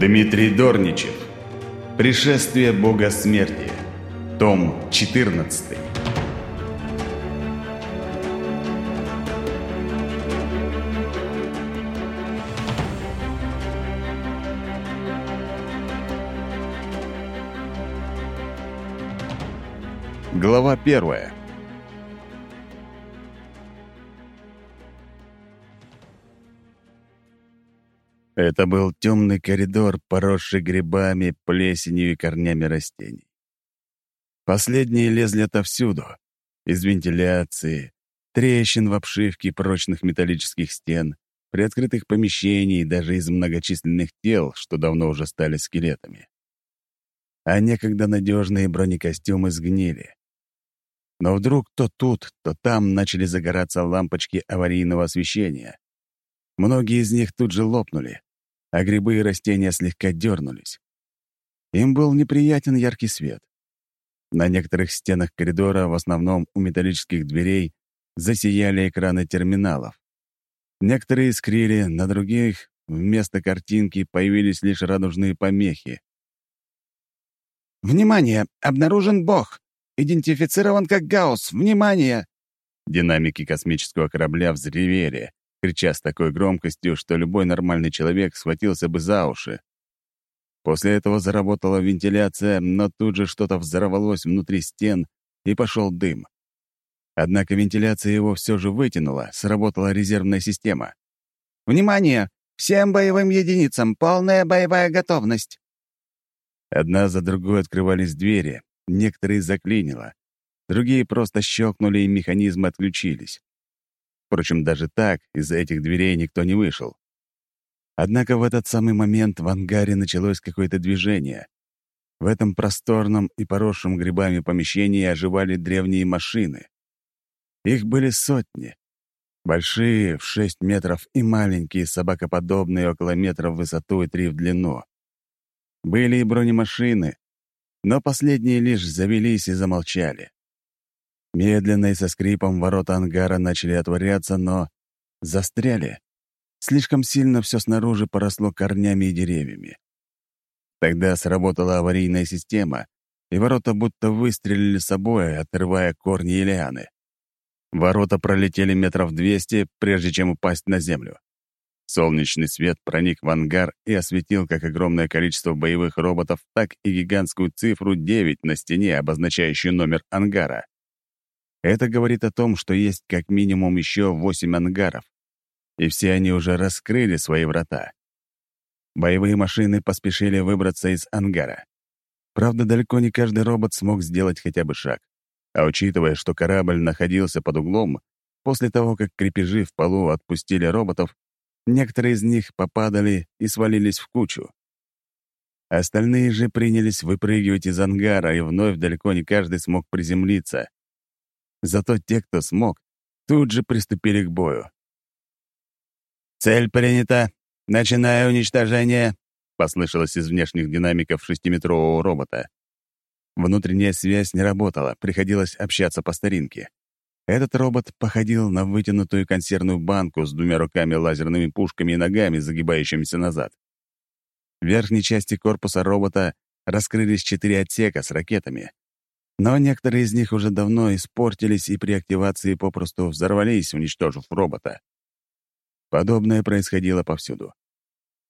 Дмитрий Дорничев. Пришествие Бога Смерти. Том 14. Глава первая. Это был темный коридор, поросший грибами, плесенью и корнями растений. Последние лезли отовсюду. Из вентиляции, трещин в обшивке прочных металлических стен, приоткрытых помещений, даже из многочисленных тел, что давно уже стали скелетами. А некогда надежные бронекостюмы сгнили. Но вдруг то тут, то там начали загораться лампочки аварийного освещения. Многие из них тут же лопнули, а грибы и растения слегка дернулись. Им был неприятен яркий свет. На некоторых стенах коридора, в основном у металлических дверей, засияли экраны терминалов. Некоторые искрили, на других вместо картинки появились лишь радужные помехи. «Внимание! Обнаружен Бог! Идентифицирован как Гаусс! Внимание!» Динамики космического корабля взревели, крича с такой громкостью, что любой нормальный человек схватился бы за уши. После этого заработала вентиляция, но тут же что-то взорвалось внутри стен, и пошел дым. Однако вентиляция его все же вытянула, сработала резервная система. «Внимание! Всем боевым единицам полная боевая готовность!» Одна за другой открывались двери, некоторые заклинило, другие просто щелкнули, и механизмы отключились. Впрочем, даже так из-за этих дверей никто не вышел. Однако в этот самый момент в ангаре началось какое-то движение. В этом просторном и поросшем грибами помещении оживали древние машины. Их были сотни. Большие, в шесть метров, и маленькие, собакоподобные, около метра в высоту и три в длину. Были и бронемашины, но последние лишь завелись и замолчали. Медленно и со скрипом ворота ангара начали отворяться, но застряли. Слишком сильно все снаружи поросло корнями и деревьями. Тогда сработала аварийная система, и ворота будто выстрелили собой, отрывая корни и лианы. Ворота пролетели метров двести, прежде чем упасть на землю. Солнечный свет проник в ангар и осветил как огромное количество боевых роботов, так и гигантскую цифру 9 на стене, обозначающую номер ангара. Это говорит о том, что есть как минимум еще восемь ангаров, и все они уже раскрыли свои врата. Боевые машины поспешили выбраться из ангара. Правда, далеко не каждый робот смог сделать хотя бы шаг. А учитывая, что корабль находился под углом, после того, как крепежи в полу отпустили роботов, некоторые из них попадали и свалились в кучу. Остальные же принялись выпрыгивать из ангара, и вновь далеко не каждый смог приземлиться. Зато те, кто смог, тут же приступили к бою. «Цель принята. Начинаю уничтожение», — послышалось из внешних динамиков шестиметрового робота. Внутренняя связь не работала, приходилось общаться по старинке. Этот робот походил на вытянутую консервную банку с двумя руками лазерными пушками и ногами, загибающимися назад. В верхней части корпуса робота раскрылись четыре отсека с ракетами. Но некоторые из них уже давно испортились и при активации попросту взорвались, уничтожив робота. Подобное происходило повсюду.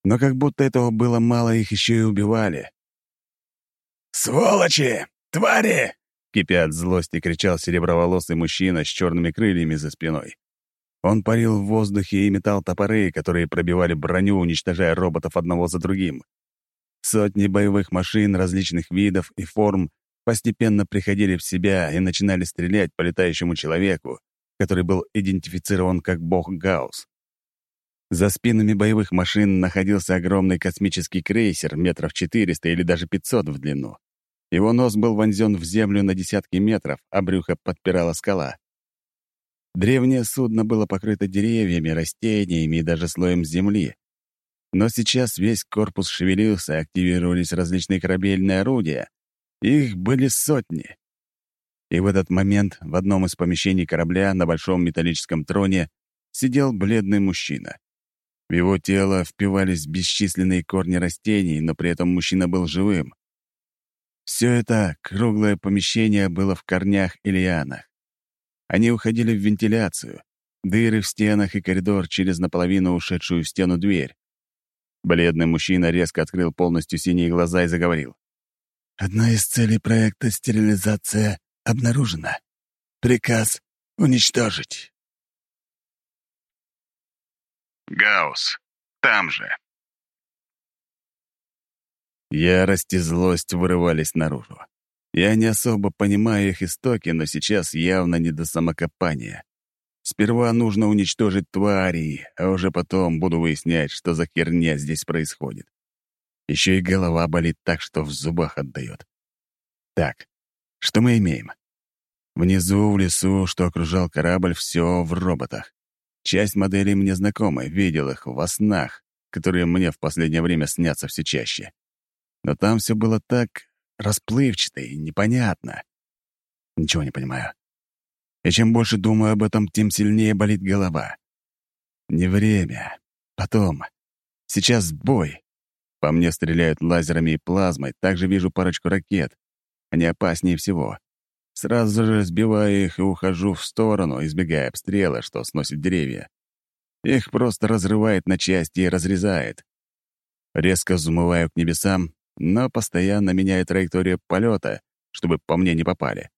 Но как будто этого было мало, их еще и убивали. «Сволочи! Твари!» — кипя от злости, кричал сереброволосый мужчина с черными крыльями за спиной. Он парил в воздухе и метал топоры, которые пробивали броню, уничтожая роботов одного за другим. Сотни боевых машин различных видов и форм постепенно приходили в себя и начинали стрелять по летающему человеку, который был идентифицирован как бог Гаус. За спинами боевых машин находился огромный космический крейсер метров 400 или даже 500 в длину. Его нос был вонзен в землю на десятки метров, а брюхо подпирала скала. Древнее судно было покрыто деревьями, растениями и даже слоем земли. Но сейчас весь корпус шевелился, активировались различные корабельные орудия, их были сотни. И в этот момент в одном из помещений корабля на большом металлическом троне сидел бледный мужчина. В его тело впивались бесчисленные корни растений, но при этом мужчина был живым. Все это круглое помещение было в корнях и лианах. Они уходили в вентиляцию, дыры в стенах и коридор через наполовину ушедшую в стену дверь. Бледный мужчина резко открыл полностью синие глаза и заговорил. «Одна из целей проекта «Стерилизация» обнаружена. Приказ — уничтожить». Гаус. Там же. Ярость и злость вырывались наружу. Я не особо понимаю их истоки, но сейчас явно не до самокопания. Сперва нужно уничтожить твари, а уже потом буду выяснять, что за херня здесь происходит. Еще и голова болит так, что в зубах отдает. Так, что мы имеем? Внизу, в лесу, что окружал корабль, все в роботах. Часть моделей мне знакомы, видел их во снах, которые мне в последнее время снятся все чаще. Но там все было так расплывчато и непонятно. Ничего не понимаю. И чем больше думаю об этом, тем сильнее болит голова. Не время. Потом. Сейчас бой. По мне стреляют лазерами и плазмой, также вижу парочку ракет. Они опаснее всего. Сразу же сбиваю их и ухожу в сторону, избегая обстрела, что сносит деревья. Их просто разрывает на части и разрезает. Резко взмываю к небесам, но постоянно меняю траекторию полета, чтобы по мне не попали.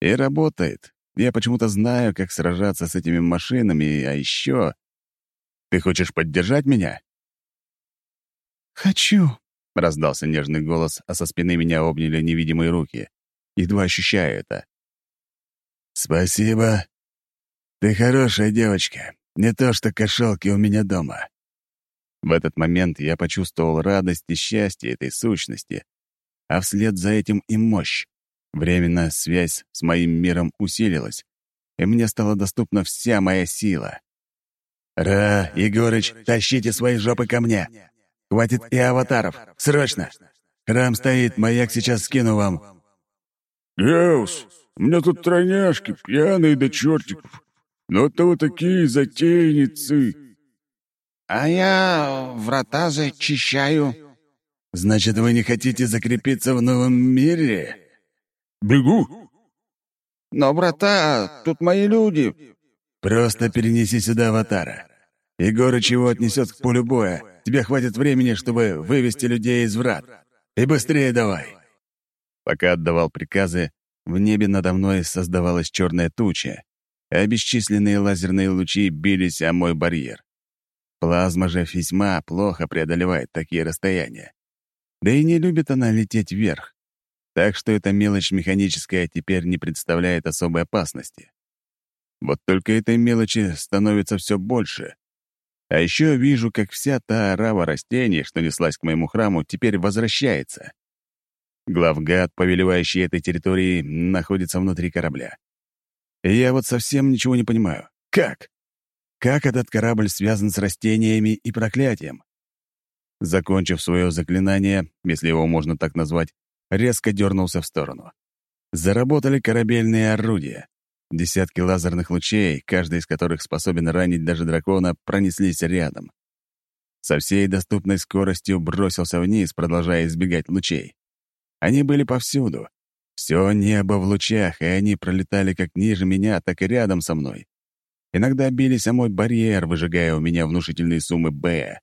И работает. Я почему-то знаю, как сражаться с этими машинами, а еще... Ты хочешь поддержать меня? «Хочу», — раздался нежный голос, а со спины меня обняли невидимые руки едва ощущаю это. «Спасибо. Ты хорошая девочка. Не то что кошелки у меня дома». В этот момент я почувствовал радость и счастье этой сущности, а вслед за этим и мощь. Временно связь с моим миром усилилась, и мне стала доступна вся моя сила. «Ра, Егорыч, тащите свои жопы ко мне! Хватит и аватаров! Срочно! Храм стоит, маяк сейчас скину вам!» «Геус, у меня тут тройняшки, пьяные до чертиков. Но то такие затейницы!» «А я врата зачищаю». «Значит, вы не хотите закрепиться в новом мире?» «Бегу!» «Но, брата, тут мои люди». «Просто перенеси сюда аватара. Егорыч его отнесет к полю боя. Тебе хватит времени, чтобы вывести людей из врат. И быстрее давай!» Пока отдавал приказы, в небе надо мной создавалась черная туча, а бесчисленные лазерные лучи бились о мой барьер. Плазма же весьма плохо преодолевает такие расстояния. Да и не любит она лететь вверх. Так что эта мелочь механическая теперь не представляет особой опасности. Вот только этой мелочи становится все больше. А еще вижу, как вся та орава растений, что неслась к моему храму, теперь возвращается. Главгад, повелевающий этой территорией, находится внутри корабля. И я вот совсем ничего не понимаю. Как? Как этот корабль связан с растениями и проклятием? Закончив свое заклинание, если его можно так назвать, резко дернулся в сторону. Заработали корабельные орудия. Десятки лазерных лучей, каждый из которых способен ранить даже дракона, пронеслись рядом. Со всей доступной скоростью бросился вниз, продолжая избегать лучей. Они были повсюду. Все небо в лучах, и они пролетали как ниже меня, так и рядом со мной. Иногда бились о мой барьер, выжигая у меня внушительные суммы «Б».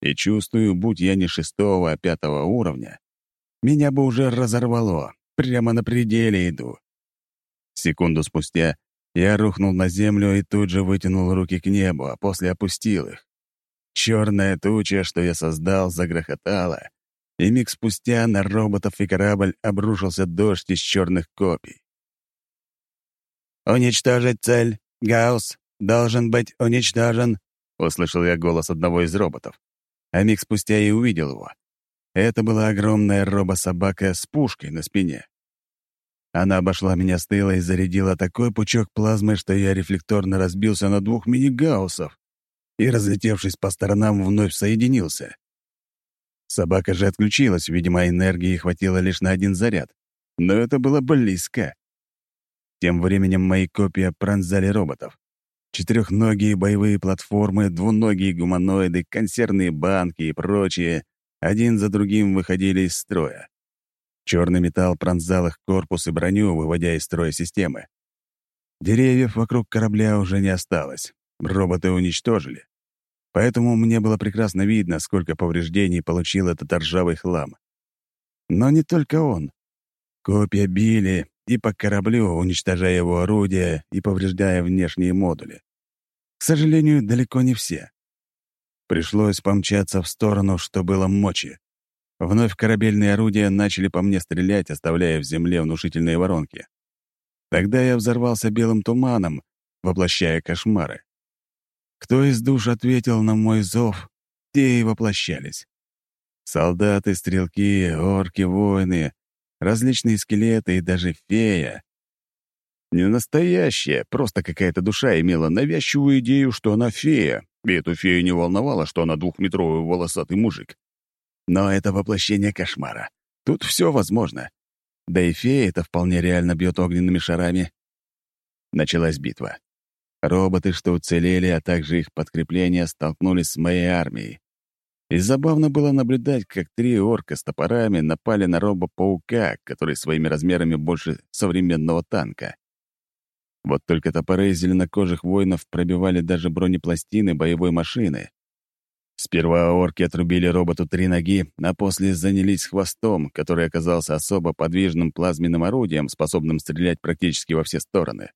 И чувствую, будь я не шестого, а пятого уровня, меня бы уже разорвало. Прямо на пределе иду. Секунду спустя я рухнул на землю и тут же вытянул руки к небу, а после опустил их. Черная туча, что я создал, загрохотала, и миг спустя на роботов и корабль обрушился дождь из черных копий. «Уничтожить цель! Гаусс должен быть уничтожен!» — услышал я голос одного из роботов. А миг спустя и увидел его. Это была огромная робособака с пушкой на спине. Она обошла меня с тыла и зарядила такой пучок плазмы, что я рефлекторно разбился на двух мини-гауссов и, разлетевшись по сторонам, вновь соединился. Собака же отключилась, видимо, энергии хватило лишь на один заряд. Но это было близко. Тем временем мои копии пронзали роботов. Четырехногие боевые платформы, двуногие гуманоиды, консервные банки и прочие один за другим выходили из строя. Черный металл пронзал их корпус и броню, выводя из строя системы. Деревьев вокруг корабля уже не осталось. Роботы уничтожили. Поэтому мне было прекрасно видно, сколько повреждений получил этот ржавый хлам. Но не только он. Копья били и по кораблю, уничтожая его орудия и повреждая внешние модули. К сожалению, далеко не все. Пришлось помчаться в сторону, что было мочи. Вновь корабельные орудия начали по мне стрелять, оставляя в земле внушительные воронки. Тогда я взорвался белым туманом, воплощая кошмары. Кто из душ ответил на мой зов, те и воплощались. Солдаты, стрелки, орки, воины, различные скелеты и даже фея. Не настоящая, просто какая-то душа имела навязчивую идею, что она фея, и эту фею не волновало, что она двухметровый волосатый мужик. Но это воплощение кошмара. Тут все возможно. Да и фея это вполне реально бьет огненными шарами. Началась битва. Роботы, что уцелели, а также их подкрепления, столкнулись с моей армией. И забавно было наблюдать, как три орка с топорами напали на робо-паука, который своими размерами больше современного танка. Вот только топоры зеленокожих воинов пробивали даже бронепластины боевой машины. Сперва орки отрубили роботу три ноги, а после занялись хвостом, который оказался особо подвижным плазменным орудием, способным стрелять практически во все стороны.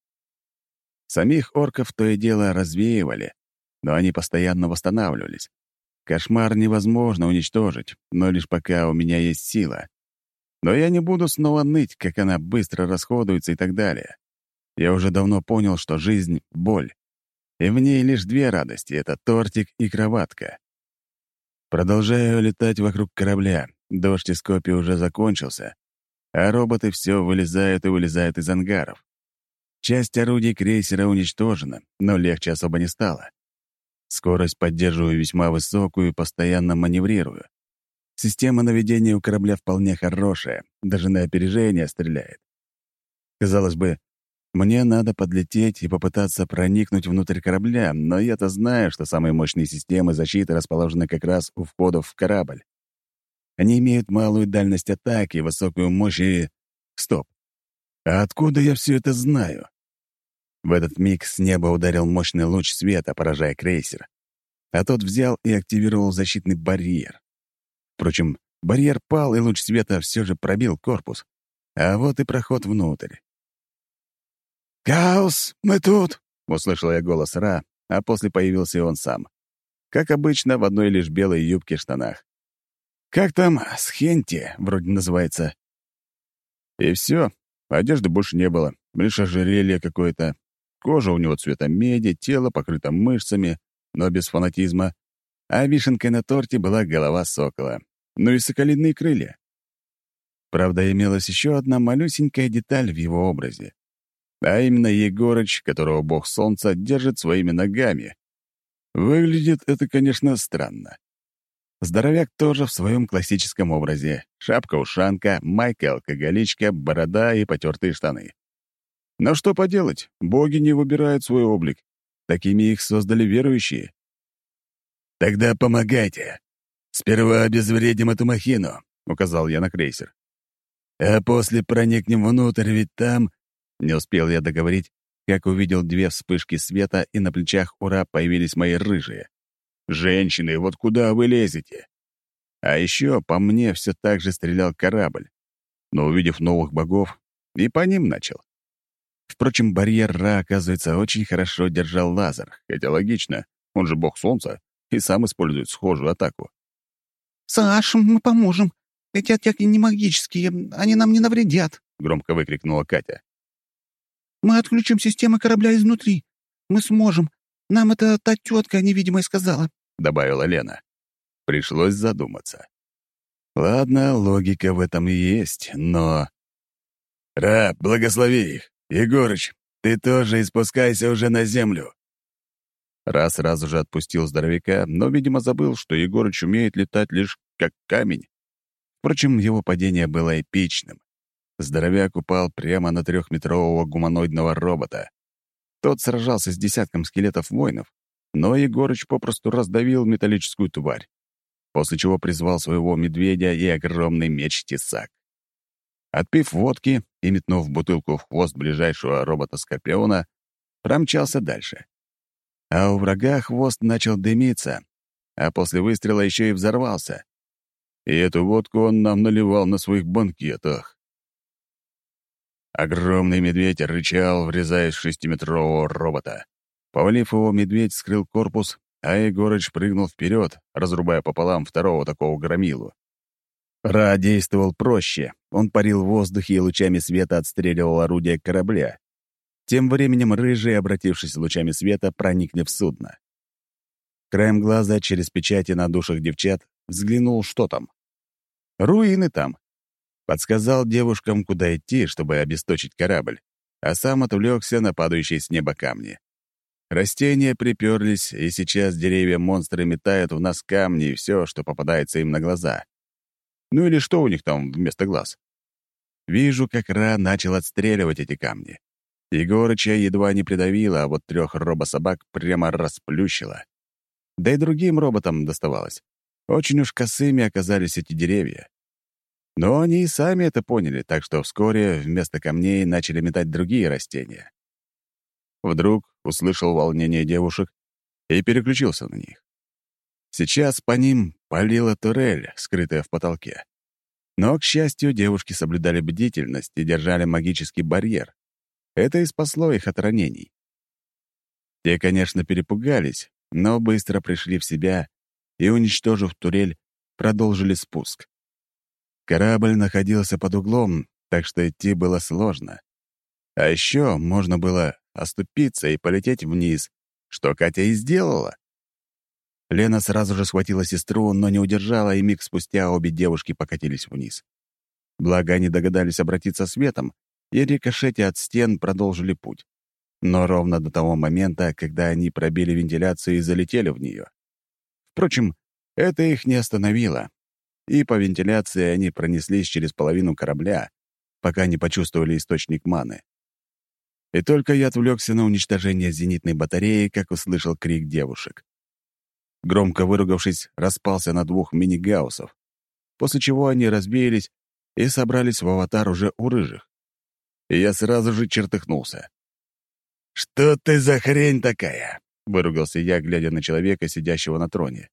Самих орков то и дело развеивали, но они постоянно восстанавливались. Кошмар невозможно уничтожить, но лишь пока у меня есть сила. Но я не буду снова ныть, как она быстро расходуется и так далее. Я уже давно понял, что жизнь — боль. И в ней лишь две радости — это тортик и кроватка. Продолжаю летать вокруг корабля. Дождь из копий уже закончился, а роботы все вылезают и вылезают из ангаров. Часть орудий крейсера уничтожена, но легче особо не стало. Скорость поддерживаю весьма высокую и постоянно маневрирую. Система наведения у корабля вполне хорошая, даже на опережение стреляет. Казалось бы, мне надо подлететь и попытаться проникнуть внутрь корабля, но я-то знаю, что самые мощные системы защиты расположены как раз у входов в корабль. Они имеют малую дальность атаки, высокую мощь и... Стоп. А откуда я все это знаю? В этот миг с неба ударил мощный луч света, поражая крейсер. А тот взял и активировал защитный барьер. Впрочем, барьер пал, и луч света все же пробил корпус. А вот и проход внутрь. «Гаус, мы тут!» — услышал я голос Ра, а после появился и он сам. Как обычно, в одной лишь белой юбке штанах. «Как там? Схенти, вроде называется». И все. Одежды больше не было. Лишь ожерелье какое-то, Кожа у него цвета меди, тело покрыто мышцами, но без фанатизма. А вишенкой на торте была голова сокола. Ну и соколиные крылья. Правда, имелась еще одна малюсенькая деталь в его образе. А именно Егорыч, которого бог солнца держит своими ногами. Выглядит это, конечно, странно. Здоровяк тоже в своем классическом образе. Шапка-ушанка, майка-алкоголичка, борода и потертые штаны. Но что поделать, боги не выбирают свой облик. Такими их создали верующие. «Тогда помогайте. Сперва обезвредим эту махину», — указал я на крейсер. «А после проникнем внутрь, ведь там...» Не успел я договорить, как увидел две вспышки света, и на плечах ура появились мои рыжие. «Женщины, вот куда вы лезете?» А еще по мне все так же стрелял корабль. Но, увидев новых богов, и по ним начал. Впрочем, барьер Ра, оказывается, очень хорошо держал лазер, хотя логично, он же бог солнца и сам использует схожую атаку. «Саш, мы поможем. Эти атаки не магические, они нам не навредят», — громко выкрикнула Катя. «Мы отключим системы корабля изнутри. Мы сможем. Нам это та тетка невидимая сказала», — добавила Лена. Пришлось задуматься. Ладно, логика в этом есть, но... «Ра, благослови их. «Егорыч, ты тоже испускайся уже на землю!» Раз сразу же отпустил здоровяка, но, видимо, забыл, что Егорыч умеет летать лишь как камень. Впрочем, его падение было эпичным. Здоровяк упал прямо на трехметрового гуманоидного робота. Тот сражался с десятком скелетов воинов, но Егорыч попросту раздавил металлическую тварь, после чего призвал своего медведя и огромный меч-тесак. Отпив водки и метнув бутылку в хвост ближайшего робота-скорпиона, промчался дальше. А у врага хвост начал дымиться, а после выстрела еще и взорвался. И эту водку он нам наливал на своих банкетах. Огромный медведь рычал, врезаясь в шестиметрового робота. Повалив его, медведь скрыл корпус, а Егорыч прыгнул вперед, разрубая пополам второго такого громилу. Ра действовал проще. Он парил в воздухе и лучами света отстреливал орудие корабля. Тем временем рыжие, обратившись лучами света, проникли в судно. Краем глаза через печати на душах девчат взглянул, что там. Руины там. Подсказал девушкам, куда идти, чтобы обесточить корабль, а сам отвлекся на падающие с неба камни. Растения приперлись, и сейчас деревья-монстры метают в нас камни и все, что попадается им на глаза. Ну или что у них там вместо глаз? Вижу, как Ра начал отстреливать эти камни. Егорыча едва не придавило, а вот трех робособак прямо расплющило. Да и другим роботам доставалось. Очень уж косыми оказались эти деревья. Но они и сами это поняли, так что вскоре вместо камней начали метать другие растения. Вдруг услышал волнение девушек и переключился на них. Сейчас по ним палила турель, скрытая в потолке. Но, к счастью, девушки соблюдали бдительность и держали магический барьер. Это и спасло их от ранений. Те, конечно, перепугались, но быстро пришли в себя и, уничтожив турель, продолжили спуск. Корабль находился под углом, так что идти было сложно. А еще можно было оступиться и полететь вниз, что Катя и сделала. Лена сразу же схватила сестру, но не удержала, и миг спустя обе девушки покатились вниз. Благо, они догадались обратиться светом, и рикошети от стен продолжили путь. Но ровно до того момента, когда они пробили вентиляцию и залетели в нее. Впрочем, это их не остановило, и по вентиляции они пронеслись через половину корабля, пока не почувствовали источник маны. И только я отвлекся на уничтожение зенитной батареи, как услышал крик девушек громко выругавшись, распался на двух мини-гауссов, после чего они разбились и собрались в аватар уже у рыжих. И я сразу же чертыхнулся. «Что ты за хрень такая?» — выругался я, глядя на человека, сидящего на троне.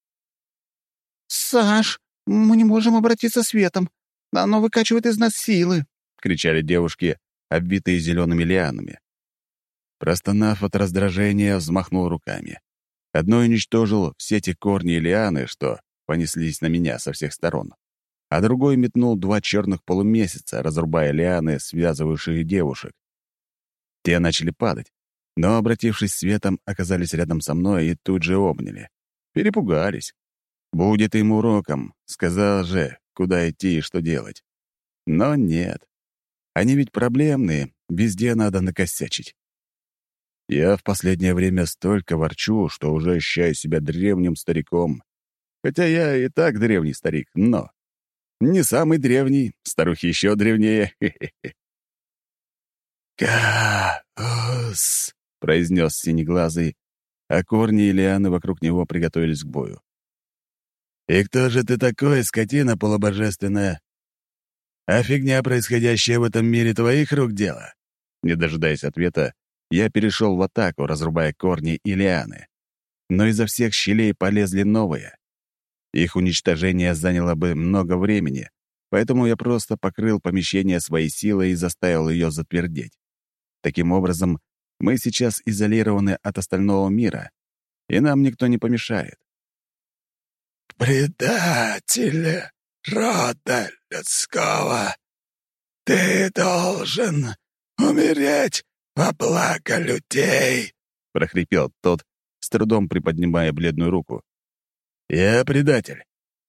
«Саш, мы не можем обратиться светом. Оно выкачивает из нас силы», — кричали девушки, обвитые зелеными лианами. Простонав от раздражения, взмахнул руками. Одной уничтожил все те корни и лианы, что понеслись на меня со всех сторон, а другой метнул два черных полумесяца, разрубая лианы, связывавшие девушек. Те начали падать, но, обратившись светом, оказались рядом со мной и тут же обняли. Перепугались. Будет им уроком, сказал же, куда идти и что делать. Но нет. Они ведь проблемные, везде надо накосячить. Я в последнее время столько ворчу, что уже ощущаю себя древним стариком. Хотя я и так древний старик, но... Не самый древний, старухи еще древнее. «Каус!» — произнес синеглазый, а корни и лианы вокруг него приготовились к бою. «И кто же ты такой, скотина полубожественная? А фигня, происходящая в этом мире, твоих рук дело?» Не дожидаясь ответа, я перешел в атаку, разрубая корни и лианы. Но изо всех щелей полезли новые. Их уничтожение заняло бы много времени, поэтому я просто покрыл помещение своей силой и заставил ее затвердеть. Таким образом, мы сейчас изолированы от остального мира, и нам никто не помешает. «Предатель рода людского, ты должен умереть «Во благо людей!» — прохрипел тот, с трудом приподнимая бледную руку. «Я предатель!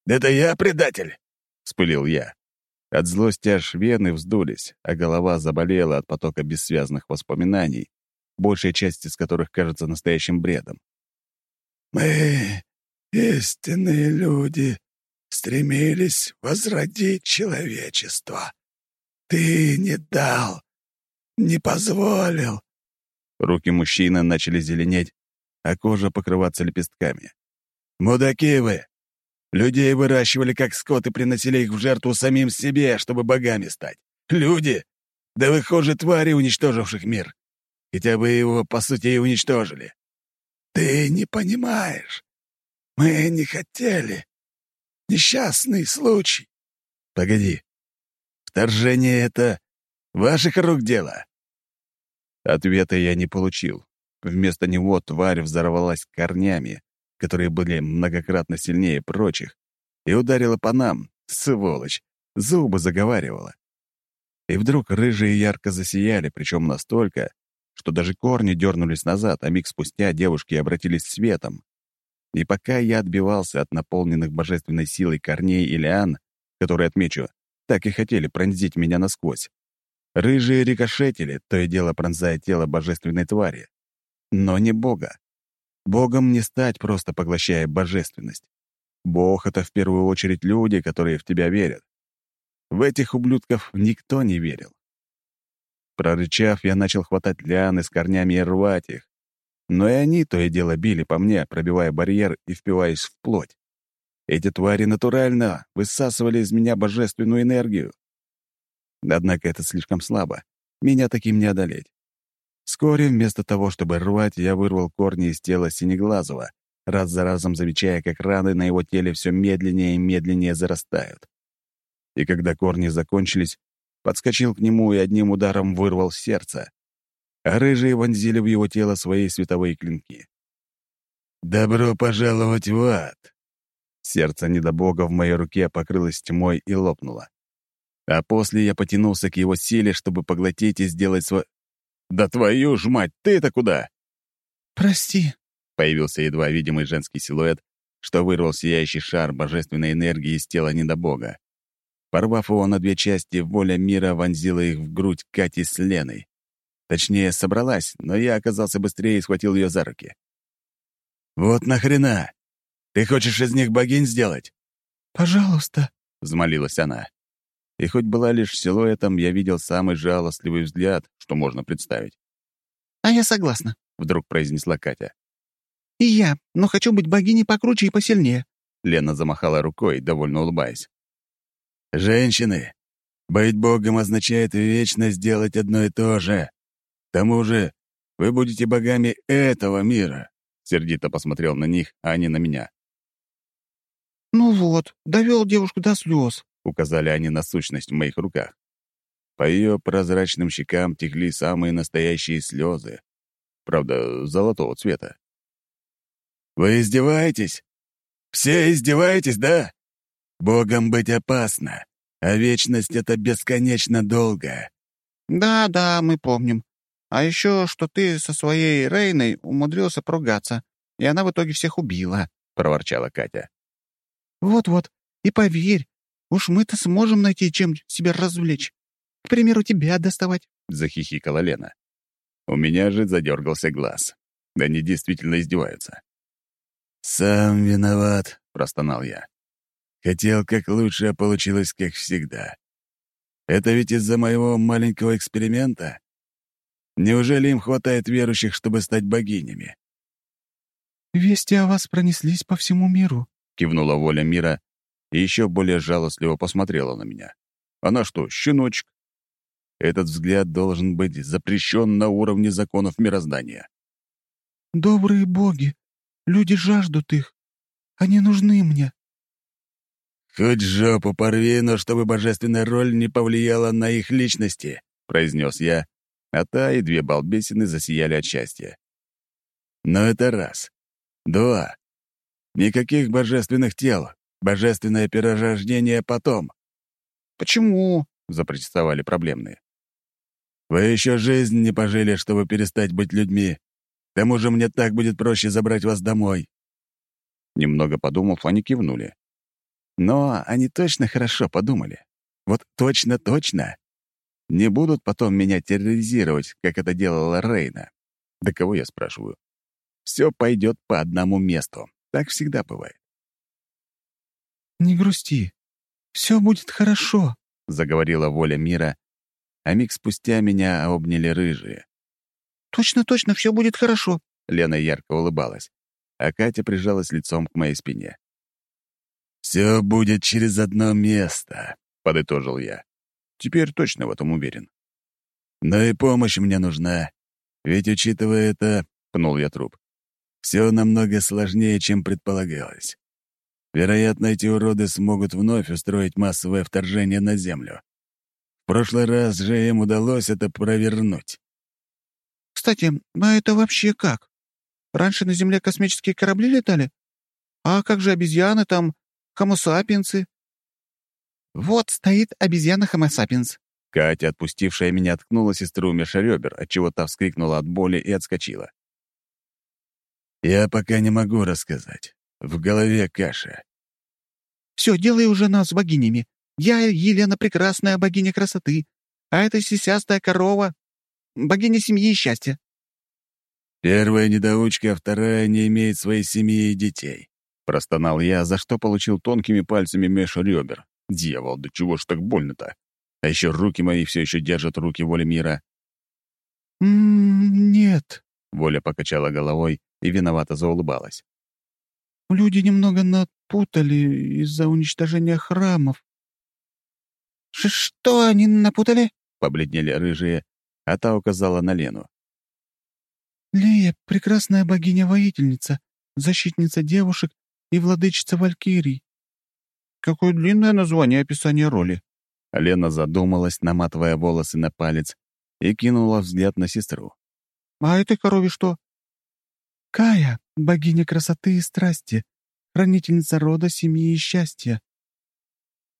Это я предатель!» — спылил я. От злости аж вены вздулись, а голова заболела от потока бессвязных воспоминаний, большая часть из которых кажется настоящим бредом. «Мы, истинные люди, стремились возродить человечество. Ты не дал, не позволил. Руки мужчины начали зеленеть, а кожа покрываться лепестками. «Мудаки вы! Людей выращивали как скот и приносили их в жертву самим себе, чтобы богами стать. Люди! Да вы хуже твари, уничтоживших мир. Хотя бы его, по сути, и уничтожили. Ты не понимаешь. Мы не хотели. Несчастный случай. Погоди. Вторжение — это ваших рук дело. Ответа я не получил. Вместо него тварь взорвалась корнями, которые были многократно сильнее прочих, и ударила по нам, сволочь, зубы заговаривала. И вдруг рыжие ярко засияли, причем настолько, что даже корни дернулись назад, а миг спустя девушки обратились светом. И пока я отбивался от наполненных божественной силой корней и лиан, которые, отмечу, так и хотели пронзить меня насквозь, рыжие рикошетили, то и дело пронзая тело божественной твари. Но не бога. Богом не стать, просто поглощая божественность. Бог — это в первую очередь люди, которые в тебя верят. В этих ублюдков никто не верил. Прорычав, я начал хватать лианы с корнями и рвать их. Но и они то и дело били по мне, пробивая барьер и впиваясь в плоть. Эти твари натурально высасывали из меня божественную энергию. Однако это слишком слабо. Меня таким не одолеть. Вскоре, вместо того, чтобы рвать, я вырвал корни из тела Синеглазого, раз за разом замечая, как раны на его теле все медленнее и медленнее зарастают. И когда корни закончились, подскочил к нему и одним ударом вырвал сердце. А рыжие вонзили в его тело свои световые клинки. «Добро пожаловать в ад!» Сердце недобога в моей руке покрылось тьмой и лопнуло. А после я потянулся к его силе, чтобы поглотить и сделать свой... «Да твою ж мать, ты-то куда?» «Прости», — появился едва видимый женский силуэт, что вырвал сияющий шар божественной энергии из тела недобога. Порвав его на две части, воля мира вонзила их в грудь Кати с Леной. Точнее, собралась, но я оказался быстрее и схватил ее за руки. «Вот нахрена? Ты хочешь из них богинь сделать?» «Пожалуйста», — взмолилась она. И хоть была лишь силуэтом, я видел самый жалостливый взгляд, что можно представить. «А я согласна», — вдруг произнесла Катя. «И я, но хочу быть богиней покруче и посильнее». Лена замахала рукой, довольно улыбаясь. «Женщины, быть богом означает вечно сделать одно и то же. К тому же вы будете богами этого мира», — сердито посмотрел на них, а не на меня. «Ну вот, довел девушку до слез», указали они на сущность в моих руках. По ее прозрачным щекам текли самые настоящие слезы, правда, золотого цвета. «Вы издеваетесь? Все издеваетесь, да? Богом быть опасно, а вечность — это бесконечно долго». «Да, да, мы помним. А еще, что ты со своей Рейной умудрился поругаться, и она в итоге всех убила», — проворчала Катя. «Вот-вот, и поверь, Уж мы-то сможем найти, чем себя развлечь. К примеру, тебя доставать», — захихикала Лена. У меня же задергался глаз. Да они действительно издеваются. «Сам виноват», — простонал я. «Хотел как лучше, а получилось как всегда. Это ведь из-за моего маленького эксперимента? Неужели им хватает верующих, чтобы стать богинями?» «Вести о вас пронеслись по всему миру», — кивнула воля мира, и еще более жалостливо посмотрела на меня. Она что, щеночек? Этот взгляд должен быть запрещен на уровне законов мироздания. «Добрые боги! Люди жаждут их. Они нужны мне». «Хоть жопу порви, но чтобы божественная роль не повлияла на их личности», — произнес я, а та и две балбесины засияли от счастья. «Но это раз. Два. Никаких божественных тел, Божественное перерождение потом». «Почему?» — запротестовали проблемные. «Вы еще жизнь не пожили, чтобы перестать быть людьми. К тому же мне так будет проще забрать вас домой». Немного подумав, они кивнули. Но они точно хорошо подумали. Вот точно-точно. Не будут потом меня терроризировать, как это делала Рейна. Да кого я спрашиваю? Все пойдет по одному месту. Так всегда бывает. «Не грусти. Все будет хорошо», — заговорила воля мира, а миг спустя меня обняли рыжие. «Точно, точно, все будет хорошо», — Лена ярко улыбалась, а Катя прижалась лицом к моей спине. «Все будет через одно место», — подытожил я. Теперь точно в этом уверен. «Но и помощь мне нужна. Ведь, учитывая это, — пнул я труп, — все намного сложнее, чем предполагалось. Вероятно, эти уроды смогут вновь устроить массовое вторжение на Землю. В прошлый раз же им удалось это провернуть. «Кстати, а это вообще как? Раньше на Земле космические корабли летали? А как же обезьяны там, хомо-сапиенсы?» «Вот стоит обезьяна хомо-сапиенс». Катя, отпустившая меня, ткнула сестру меж ребер, отчего та вскрикнула от боли и отскочила. «Я пока не могу рассказать. В голове каша. «Все, делай уже нас богинями. Я Елена Прекрасная, богиня красоты, а это сисястая корова, богиня семьи и счастья». «Первая недоучка, а вторая не имеет своей семьи и детей», — простонал я, за что получил тонкими пальцами меж ребер. «Дьявол, да чего ж так больно-то? А еще руки мои все еще держат руки воли мира». «М -м, «Нет», — Воля покачала головой и виновато заулыбалась. Люди немного напутали из-за уничтожения храмов. Ш «Что они напутали?» — побледнели рыжие, а та указала на Лену. «Лея — прекрасная богиня-воительница, защитница девушек и владычица Валькирий». Какое длинное название описания роли. Лена задумалась, наматывая волосы на палец, и кинула взгляд на сестру. «А этой корове что?» «Кая, богиня красоты и страсти, хранительница рода, семьи и счастья».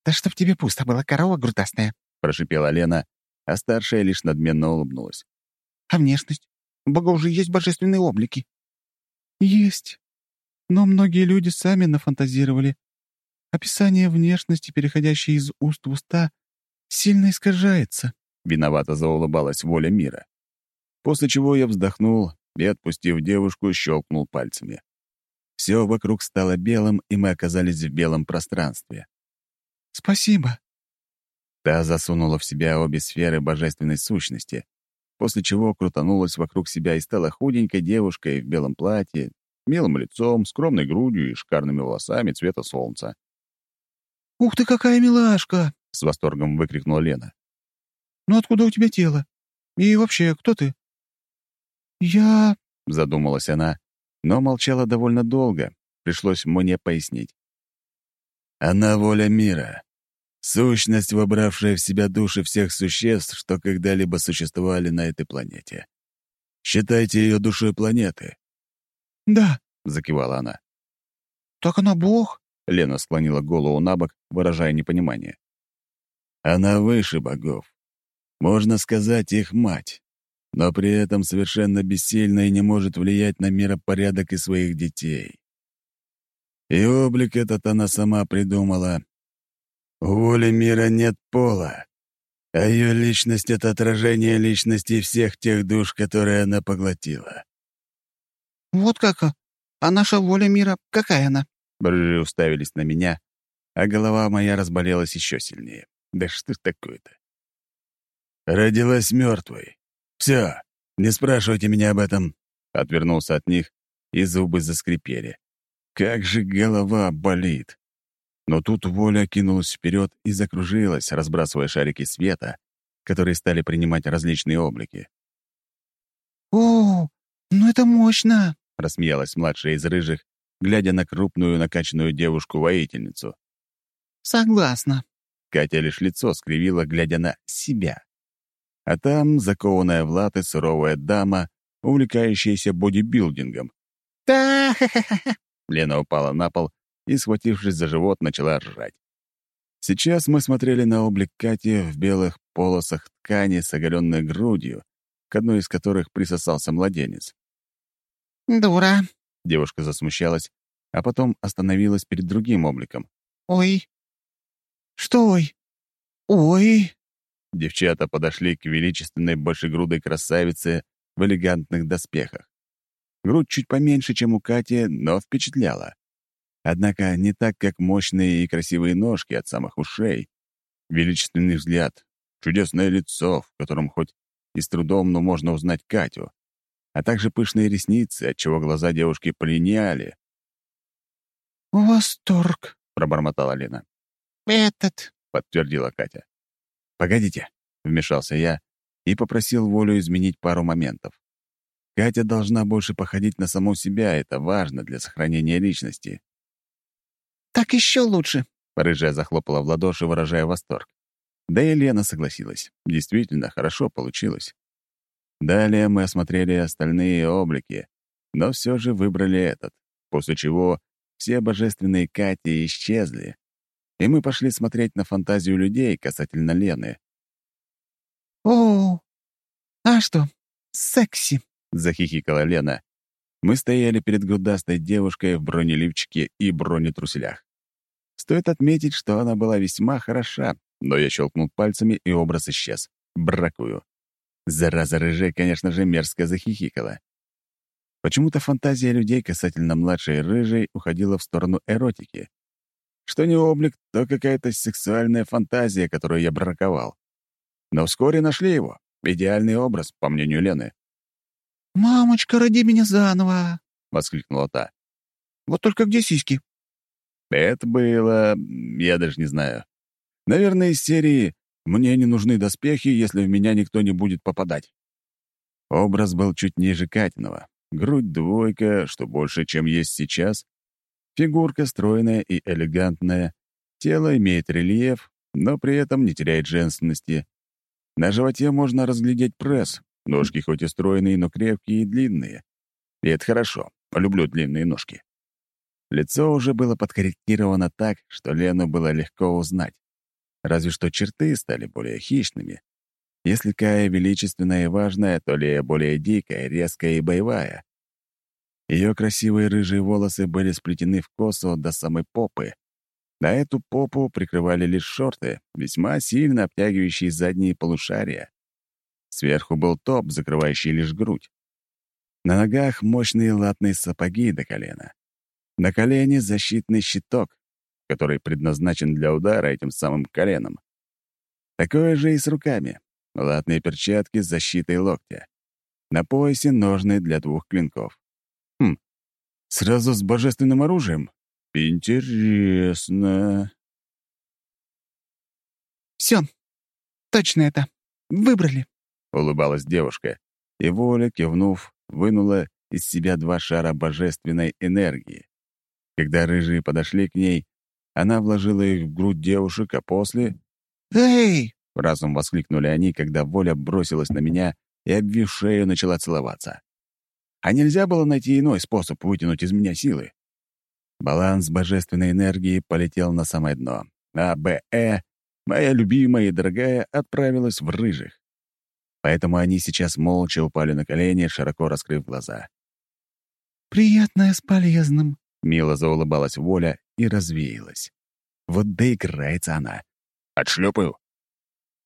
«Да чтоб тебе пусто была корова грудастая», — прошипела Лена, а старшая лишь надменно улыбнулась. «А внешность? У богов же есть божественные облики». «Есть. Но многие люди сами нафантазировали. Описание внешности, переходящей из уст в уста, сильно искажается». Виновато заулыбалась воля мира. После чего я вздохнул и, отпустив девушку, щелкнул пальцами. Все вокруг стало белым, и мы оказались в белом пространстве. «Спасибо». Та засунула в себя обе сферы божественной сущности, после чего крутанулась вокруг себя и стала худенькой девушкой в белом платье, милым лицом, скромной грудью и шикарными волосами цвета солнца. «Ух ты, какая милашка!» — с восторгом выкрикнула Лена. «Ну откуда у тебя тело? И вообще, кто ты?» «Я...» — задумалась она, но молчала довольно долго. Пришлось мне пояснить. «Она воля мира. Сущность, вобравшая в себя души всех существ, что когда-либо существовали на этой планете. Считайте ее душой планеты». «Да», — закивала она. «Так она бог?» — Лена склонила голову на бок, выражая непонимание. «Она выше богов. Можно сказать, их мать но при этом совершенно бессильна и не может влиять на миропорядок и своих детей. И облик этот она сама придумала. У воли мира нет пола, а ее личность — это отражение личности всех тех душ, которые она поглотила. «Вот как? А наша воля мира, какая она?» Брыжи уставились на меня, а голова моя разболелась еще сильнее. Да что ж такое-то? Родилась мертвой. «Все, не спрашивайте меня об этом», — отвернулся от них, и зубы заскрипели. «Как же голова болит!» Но тут воля кинулась вперед и закружилась, разбрасывая шарики света, которые стали принимать различные облики. «О, ну это мощно!» — рассмеялась младшая из рыжих, глядя на крупную накачанную девушку-воительницу. «Согласна». Катя лишь лицо скривила, глядя на себя. А там закованная в латы суровая дама, увлекающаяся бодибилдингом. да Лена упала на пол и, схватившись за живот, начала ржать. Сейчас мы смотрели на облик Кати в белых полосах ткани с оголенной грудью, к одной из которых присосался младенец. «Дура!» — девушка засмущалась, а потом остановилась перед другим обликом. «Ой! Что ой? Ой!» Девчата подошли к величественной большегрудой красавице в элегантных доспехах. Грудь чуть поменьше, чем у Кати, но впечатляла. Однако не так, как мощные и красивые ножки от самых ушей. Величественный взгляд, чудесное лицо, в котором хоть и с трудом, но можно узнать Катю. А также пышные ресницы, отчего глаза девушки полиняли. «Восторг!» — пробормотала Лена. «Этот!» — подтвердила Катя. «Погодите!» — вмешался я и попросил волю изменить пару моментов. Катя должна больше походить на саму себя, это важно для сохранения личности. «Так еще лучше!» — рыжая захлопала в ладоши, выражая восторг. Да и Лена согласилась. Действительно, хорошо получилось. Далее мы осмотрели остальные облики, но все же выбрали этот, после чего все божественные Кати исчезли, и мы пошли смотреть на фантазию людей касательно Лены. «О, а что, секси!» — захихикала Лена. Мы стояли перед грудастой девушкой в бронеливчике и бронетруселях. Стоит отметить, что она была весьма хороша, но я щелкнул пальцами, и образ исчез. Бракую. Зараза рыжая, конечно же, мерзко захихикала. Почему-то фантазия людей касательно младшей рыжей уходила в сторону эротики. Что не облик, то какая-то сексуальная фантазия, которую я браковал. Но вскоре нашли его. Идеальный образ, по мнению Лены. «Мамочка, роди меня заново!» — воскликнула та. «Вот только где сиськи?» Это было... я даже не знаю. Наверное, из серии «Мне не нужны доспехи, если в меня никто не будет попадать». Образ был чуть ниже Катиного. Грудь двойка, что больше, чем есть сейчас. Фигурка стройная и элегантная. Тело имеет рельеф, но при этом не теряет женственности. На животе можно разглядеть пресс. Ножки хоть и стройные, но крепкие и длинные. И это хорошо. Люблю длинные ножки. Лицо уже было подкорректировано так, что Лену было легко узнать. Разве что черты стали более хищными. Если Кая величественная и важная, то Лея более дикая, резкая и боевая. Ее красивые рыжие волосы были сплетены в косу до самой попы. На эту попу прикрывали лишь шорты, весьма сильно обтягивающие задние полушария. Сверху был топ, закрывающий лишь грудь. На ногах мощные латные сапоги до колена. На колене защитный щиток, который предназначен для удара этим самым коленом. Такое же и с руками. Латные перчатки с защитой локтя. На поясе ножны для двух клинков. Хм, сразу с божественным оружием? Интересно. «Все, точно это. Выбрали», — улыбалась девушка, и Воля, кивнув, вынула из себя два шара божественной энергии. Когда рыжие подошли к ней, она вложила их в грудь девушек, а после... «Эй!» — разом воскликнули они, когда Воля бросилась на меня и, обвив шею, начала целоваться. А нельзя было найти иной способ вытянуть из меня силы. Баланс божественной энергии полетел на самое дно, а БЭ, моя любимая и дорогая, отправилась в рыжих. Поэтому они сейчас молча упали на колени, широко раскрыв глаза. «Приятное с полезным», Мило заулыбалась Воля и развеялась. Вот доиграется она. Отшлепаю.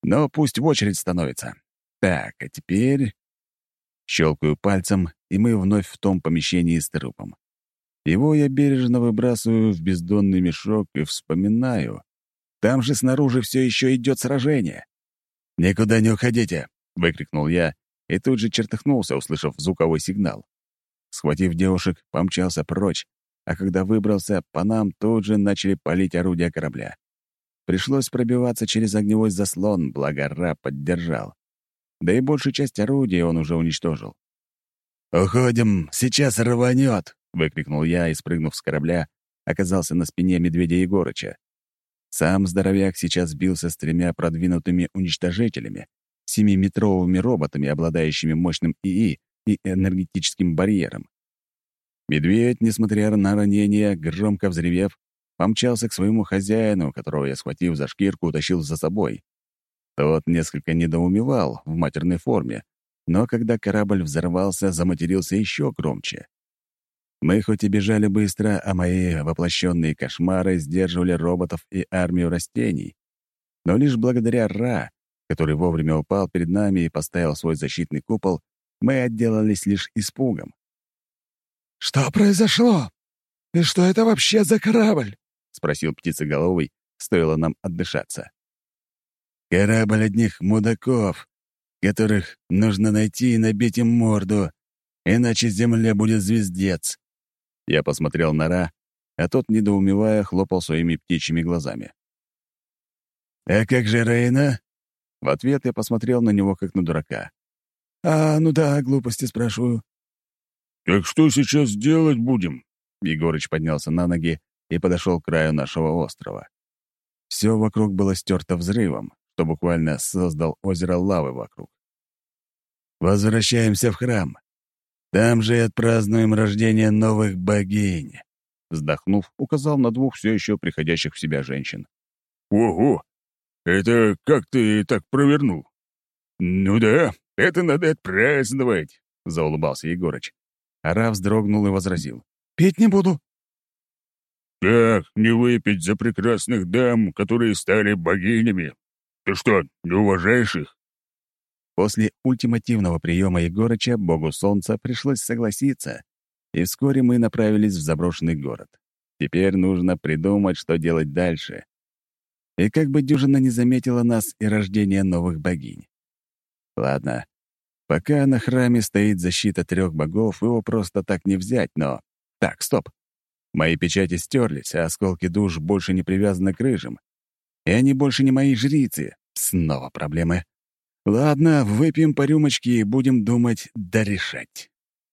Но пусть в очередь становится. Так, а теперь... Щелкаю пальцем, и мы вновь в том помещении с трупом. Его я бережно выбрасываю в бездонный мешок и вспоминаю. Там же снаружи все еще идет сражение. «Никуда не уходите!» — выкрикнул я и тут же чертыхнулся, услышав звуковой сигнал. Схватив девушек, помчался прочь, а когда выбрался, по нам тут же начали палить орудия корабля. Пришлось пробиваться через огневой заслон, благо Ра поддержал. Да и большую часть орудий он уже уничтожил. «Уходим, сейчас рванет!» — выкрикнул я и, спрыгнув с корабля, оказался на спине медведя Егорыча. Сам здоровяк сейчас бился с тремя продвинутыми уничтожителями, семиметровыми роботами, обладающими мощным ИИ и энергетическим барьером. Медведь, несмотря на ранение, громко взревев, помчался к своему хозяину, которого я, схватив за шкирку, утащил за собой. Тот несколько недоумевал в матерной форме, но когда корабль взорвался, заматерился еще громче. Мы хоть и бежали быстро, а мои воплощенные кошмары сдерживали роботов и армию растений. Но лишь благодаря Ра, который вовремя упал перед нами и поставил свой защитный купол, мы отделались лишь испугом. «Что произошло? И что это вообще за корабль?» — спросил птицеголовый, стоило нам отдышаться. «Корабль одних мудаков, которых нужно найти и набить им морду, иначе земле будет звездец». Я посмотрел на Ра, а тот, недоумевая, хлопал своими птичьими глазами. «А как же Рейна?» В ответ я посмотрел на него, как на дурака. «А, ну да, глупости спрашиваю». «Так что сейчас делать будем?» Егорыч поднялся на ноги и подошел к краю нашего острова. Все вокруг было стерто взрывом, что буквально создал озеро лавы вокруг. «Возвращаемся в храм. Там же и отпразднуем рождение новых богинь», вздохнув, указал на двух все еще приходящих в себя женщин. «Ого! Это как ты так провернул?» «Ну да, это надо отпраздновать», — заулыбался Егорыч. Ара вздрогнул и возразил. «Пить не буду». «Как не выпить за прекрасных дам, которые стали богинями? Ты что, не уважаешь их?» После ультимативного приема Егорыча богу солнца пришлось согласиться, и вскоре мы направились в заброшенный город. Теперь нужно придумать, что делать дальше. И как бы дюжина не заметила нас и рождение новых богинь. Ладно, пока на храме стоит защита трех богов, его просто так не взять, но... Так, стоп. Мои печати стерлись, а осколки душ больше не привязаны к рыжим. И они больше не мои жрицы. Снова проблемы. Ладно, выпьем по рюмочке и будем думать, да решать.